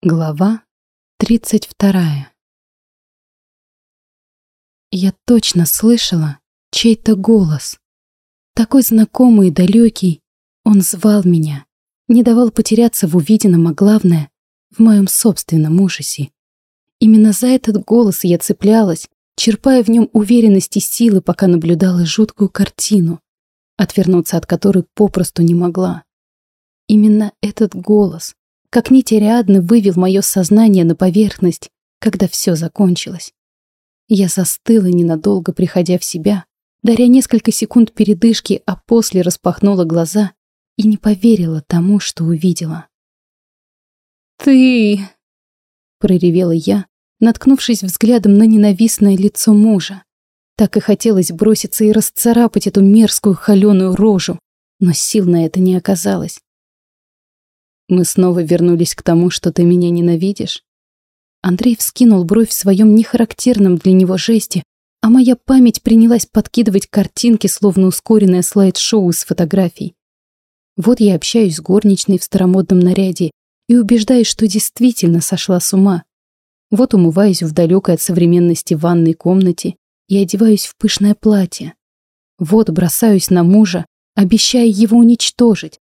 Глава 32 Я точно слышала чей-то голос. Такой знакомый и далекий. Он звал меня, не давал потеряться в увиденном, а главное, в моем собственном ужасе. Именно за этот голос я цеплялась, черпая в нем уверенность и силы, пока наблюдала жуткую картину, отвернуться от которой попросту не могла. Именно этот голос, как нить Ариадны вывел мое сознание на поверхность, когда все закончилось. Я застыла ненадолго, приходя в себя, даря несколько секунд передышки, а после распахнула глаза и не поверила тому, что увидела. «Ты...» — проревела я, наткнувшись взглядом на ненавистное лицо мужа. Так и хотелось броситься и расцарапать эту мерзкую холеную рожу, но сил на это не оказалось. Мы снова вернулись к тому, что ты меня ненавидишь. Андрей вскинул бровь в своем нехарактерном для него жесте, а моя память принялась подкидывать картинки, словно ускоренное слайд-шоу с фотографий. Вот я общаюсь с горничной в старомодном наряде и убеждаюсь, что действительно сошла с ума. Вот умываюсь в далекой от современности ванной комнате и одеваюсь в пышное платье. Вот бросаюсь на мужа, обещая его уничтожить,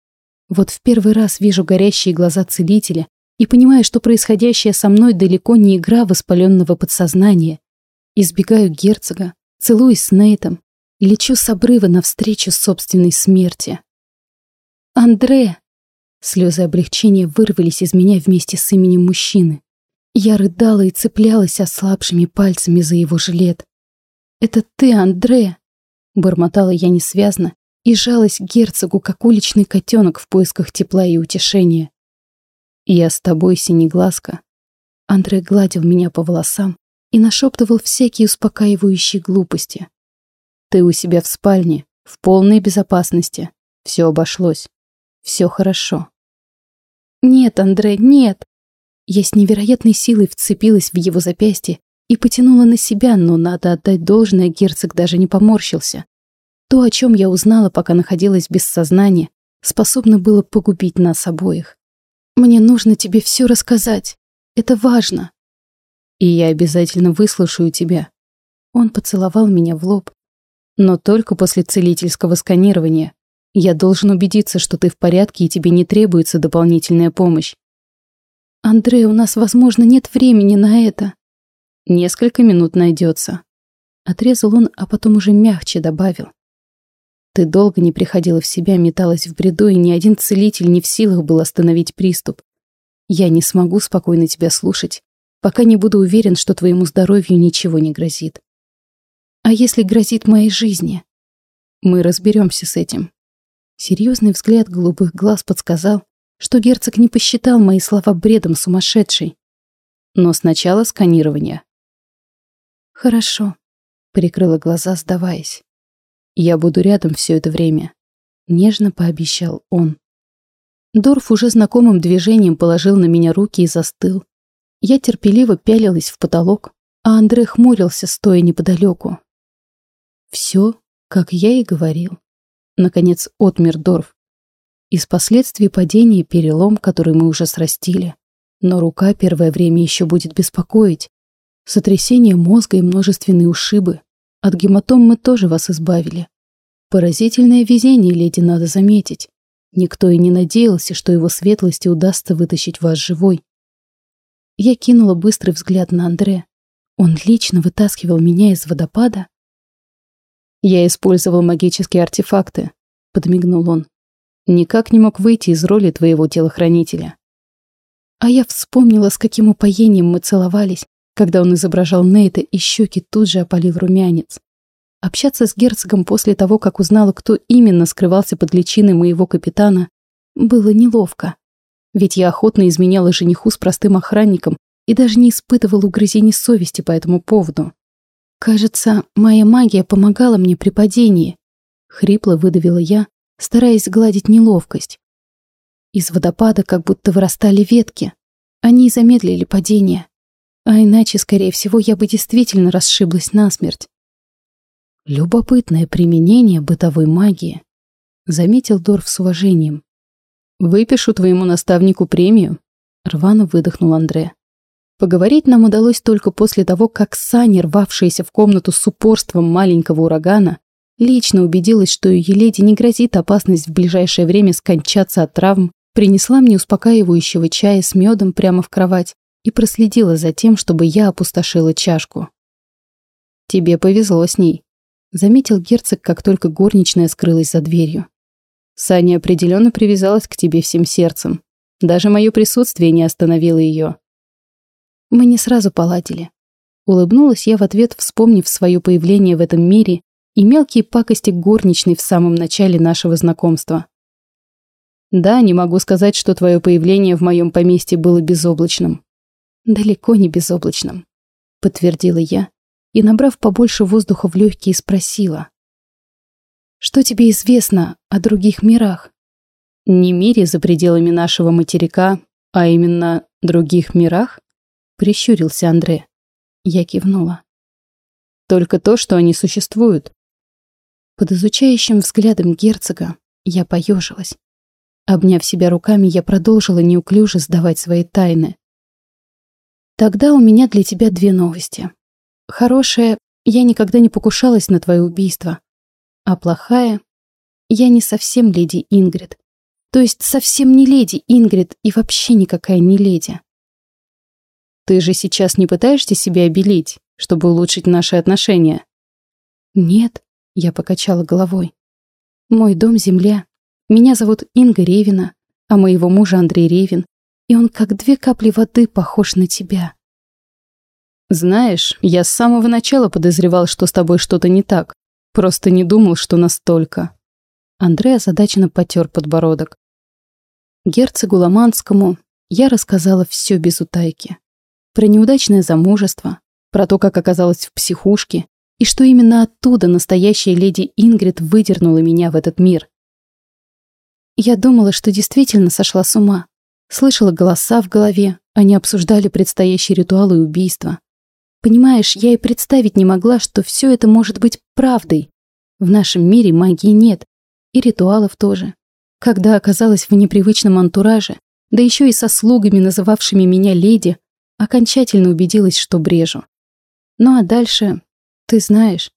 вот в первый раз вижу горящие глаза целителя и понимаю, что происходящее со мной далеко не игра воспаленного подсознания. Избегаю герцога, целуюсь с Нейтом, лечу с обрыва навстречу собственной смерти. «Андре!» Слезы облегчения вырвались из меня вместе с именем мужчины. Я рыдала и цеплялась ослабшими пальцами за его жилет. «Это ты, Андре!» Бормотала я несвязно, и жалась к герцогу, как уличный котенок в поисках тепла и утешения. «Я с тобой, синеглазка». Андрей гладил меня по волосам и нашептывал всякие успокаивающие глупости. «Ты у себя в спальне, в полной безопасности. Все обошлось. Все хорошо». «Нет, Андрей, нет!» Я с невероятной силой вцепилась в его запястье и потянула на себя, но надо отдать должное, герцог даже не поморщился. То, о чем я узнала, пока находилась без сознания, способно было погубить нас обоих. Мне нужно тебе все рассказать. Это важно. И я обязательно выслушаю тебя. Он поцеловал меня в лоб. Но только после целительского сканирования. Я должен убедиться, что ты в порядке и тебе не требуется дополнительная помощь. Андрей, у нас, возможно, нет времени на это. Несколько минут найдется. Отрезал он, а потом уже мягче добавил. Ты долго не приходила в себя, металась в бреду, и ни один целитель не в силах был остановить приступ. Я не смогу спокойно тебя слушать, пока не буду уверен, что твоему здоровью ничего не грозит. А если грозит моей жизни? Мы разберемся с этим. Серьезный взгляд голубых глаз подсказал, что герцог не посчитал мои слова бредом сумасшедшей. Но сначала сканирование. Хорошо, прикрыла глаза, сдаваясь. Я буду рядом все это время», — нежно пообещал он. Дорф уже знакомым движением положил на меня руки и застыл. Я терпеливо пялилась в потолок, а Андре хмурился, стоя неподалеку. Все, как я и говорил. Наконец отмер Дорф. Из последствий падения перелом, который мы уже срастили. Но рука первое время еще будет беспокоить. Сотрясение мозга и множественные ушибы. От гематом мы тоже вас избавили. Поразительное везение, леди, надо заметить. Никто и не надеялся, что его светлости удастся вытащить вас живой. Я кинула быстрый взгляд на Андре. Он лично вытаскивал меня из водопада? Я использовал магические артефакты, подмигнул он. Никак не мог выйти из роли твоего телохранителя. А я вспомнила, с каким упоением мы целовались, когда он изображал Нейта, и щеки тут же опалил румянец. Общаться с герцогом после того, как узнала, кто именно скрывался под личиной моего капитана, было неловко. Ведь я охотно изменяла жениху с простым охранником и даже не испытывала угрызений совести по этому поводу. Кажется, моя магия помогала мне при падении. Хрипло выдавила я, стараясь гладить неловкость. Из водопада как будто вырастали ветки. Они замедлили падение. А иначе, скорее всего, я бы действительно расшиблась насмерть. Любопытное применение бытовой магии, заметил Дорф с уважением. Выпишу твоему наставнику премию, рвано выдохнул Андре. Поговорить нам удалось только после того, как Саня, рвавшаяся в комнату с упорством маленького урагана, лично убедилась, что ее леди не грозит опасность в ближайшее время скончаться от травм, принесла мне успокаивающего чая с медом прямо в кровать и проследила за тем, чтобы я опустошила чашку. «Тебе повезло с ней», — заметил герцог, как только горничная скрылась за дверью. «Саня определенно привязалась к тебе всем сердцем. Даже мое присутствие не остановило ее». Мы не сразу поладили. Улыбнулась я в ответ, вспомнив свое появление в этом мире и мелкие пакости горничной в самом начале нашего знакомства. Да, не могу сказать, что твое появление в моем поместье было безоблачным. Далеко не безоблачным, подтвердила я и, набрав побольше воздуха в легкие, спросила. Что тебе известно о других мирах? Не мире за пределами нашего материка, а именно других мирах? Прищурился Андре. Я кивнула. Только то, что они существуют. Под изучающим взглядом герцога я поежилась. Обняв себя руками, я продолжила неуклюже сдавать свои тайны. Тогда у меня для тебя две новости. Хорошая, я никогда не покушалась на твое убийство. А плохая, я не совсем леди Ингрид. То есть совсем не леди Ингрид и вообще никакая не леди. Ты же сейчас не пытаешься себя обелить, чтобы улучшить наши отношения? Нет, я покачала головой. Мой дом — земля, меня зовут Инга Ревина, а моего мужа Андрей Ревин, и он как две капли воды похож на тебя. Знаешь, я с самого начала подозревал, что с тобой что-то не так. Просто не думал, что настолько. Андрей озадаченно потер подбородок. Герцогу Ломанскому я рассказала все без утайки. Про неудачное замужество, про то, как оказалась в психушке, и что именно оттуда настоящая леди Ингрид выдернула меня в этот мир. Я думала, что действительно сошла с ума. Слышала голоса в голове, они обсуждали предстоящие ритуалы и убийства. Понимаешь, я и представить не могла, что все это может быть правдой. В нашем мире магии нет, и ритуалов тоже. Когда оказалась в непривычном антураже, да еще и со слугами, называвшими меня леди, окончательно убедилась, что брежу. Ну а дальше, ты знаешь,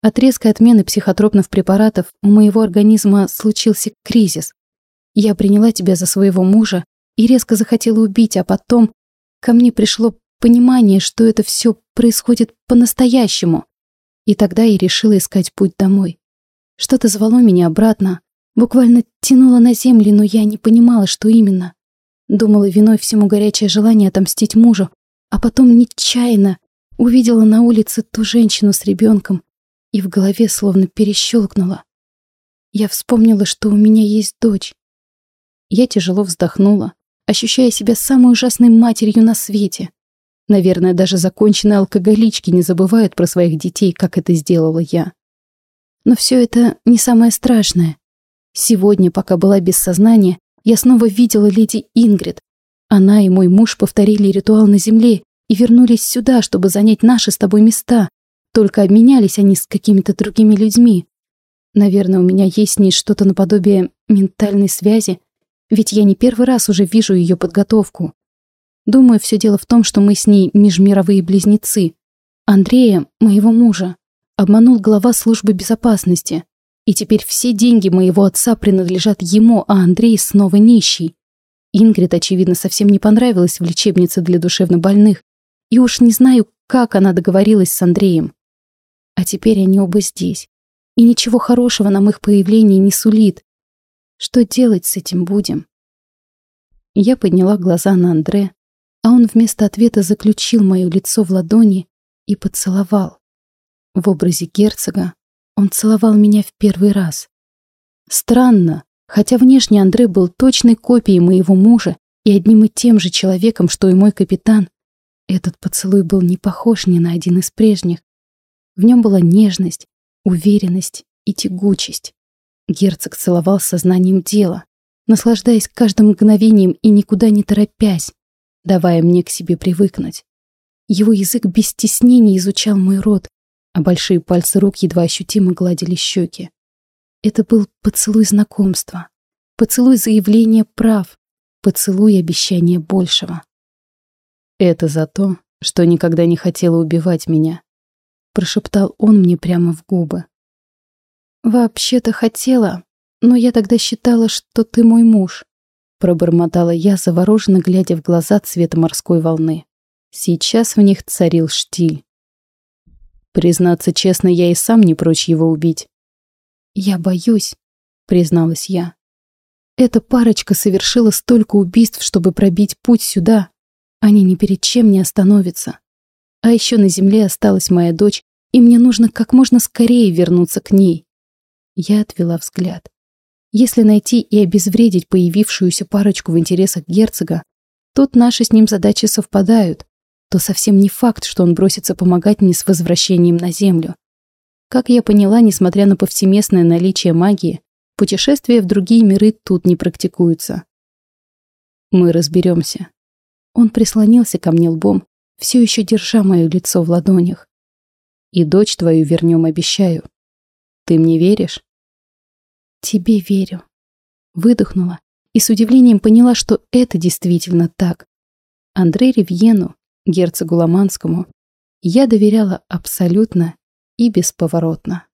от резкой отмены психотропных препаратов у моего организма случился кризис. Я приняла тебя за своего мужа и резко захотела убить, а потом ко мне пришло понимание, что это все происходит по-настоящему. И тогда я решила искать путь домой. Что-то звало меня обратно, буквально тянуло на землю, но я не понимала, что именно. Думала, виной всему горячее желание отомстить мужу, а потом нечаянно увидела на улице ту женщину с ребенком и в голове словно перещелкнуло. Я вспомнила, что у меня есть дочь. Я тяжело вздохнула, ощущая себя самой ужасной матерью на свете. Наверное, даже законченные алкоголички не забывают про своих детей, как это сделала я. Но все это не самое страшное. Сегодня, пока была без сознания, я снова видела леди Ингрид. Она и мой муж повторили ритуал на земле и вернулись сюда, чтобы занять наши с тобой места. Только обменялись они с какими-то другими людьми. Наверное, у меня есть с ней что-то наподобие ментальной связи, ведь я не первый раз уже вижу ее подготовку. Думаю, все дело в том, что мы с ней межмировые близнецы. Андрея, моего мужа, обманул глава службы безопасности. И теперь все деньги моего отца принадлежат ему, а Андрей снова нищий. Ингрид, очевидно, совсем не понравилась в лечебнице для душевнобольных. И уж не знаю, как она договорилась с Андреем. А теперь они оба здесь. И ничего хорошего нам их появление не сулит. Что делать с этим будем? Я подняла глаза на Андре, а он вместо ответа заключил мое лицо в ладони и поцеловал. В образе герцога он целовал меня в первый раз. Странно, хотя внешне Андре был точной копией моего мужа и одним и тем же человеком, что и мой капитан, этот поцелуй был не похож ни на один из прежних. В нем была нежность, уверенность и тягучесть. Герцог целовал сознанием дела, наслаждаясь каждым мгновением и никуда не торопясь, давая мне к себе привыкнуть. Его язык без стеснения изучал мой рот, а большие пальцы рук едва ощутимо гладили щеки. Это был поцелуй знакомства, поцелуй заявления прав, Поцелуй обещание большего. Это за то, что никогда не хотела убивать меня. Прошептал он мне прямо в губы. Вообще-то хотела, но я тогда считала, что ты мой муж. Пробормотала я, завороженно глядя в глаза цвета морской волны. Сейчас в них царил штиль. Признаться честно, я и сам не прочь его убить. «Я боюсь», — призналась я. «Эта парочка совершила столько убийств, чтобы пробить путь сюда. Они ни перед чем не остановятся. А еще на земле осталась моя дочь, и мне нужно как можно скорее вернуться к ней». Я отвела взгляд. Если найти и обезвредить появившуюся парочку в интересах герцога, тут наши с ним задачи совпадают то совсем не факт, что он бросится помогать мне с возвращением на Землю. Как я поняла, несмотря на повсеместное наличие магии, путешествия в другие миры тут не практикуются. Мы разберемся. Он прислонился ко мне лбом, все еще держа мое лицо в ладонях. И дочь твою вернем, обещаю. Ты мне веришь? Тебе верю. Выдохнула и с удивлением поняла, что это действительно так. Андрей Ривьену герцогу Ломанскому, я доверяла абсолютно и бесповоротно.